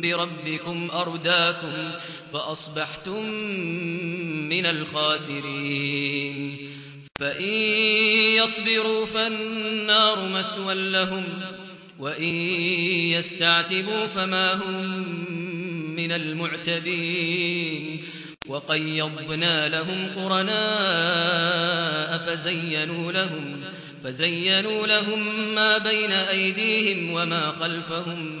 بربكم أرداكم فأصبحتم من الخاسرين. فإن يصبروا فالنار مثوى لهم وإن يستعتبوا فما هم من المعتبين وقيضنا لهم قرناء فزينوا لهم فزينوا لهم ما بين أيديهم وما خلفهم.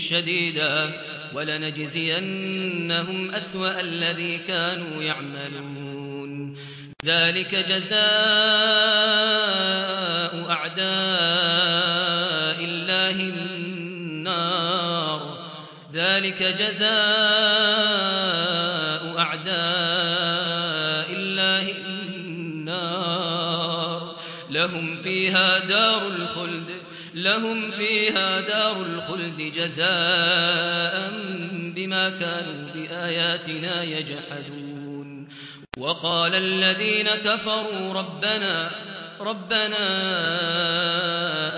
شديدا ولنجزينهم أسوأ الذي كانوا يعملون. ذلك جزاء أعداء الله النار. ذلك جزاء أعداء الله النار. لهم فيها دار الخلد لهم فيها دار الخلد جزاء بما كانوا بآياتنا يجحدون. وقال الذين كفروا ربنا ربنا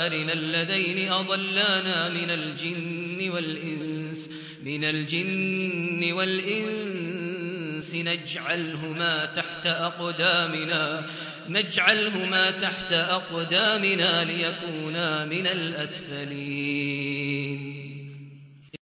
أرنا الذين أضلانا من الجن والإنس من الجن والإنس نجعلهما تحت أقدامنا نجعلهما تحت أقدامنا ليكونا من الأسفلين.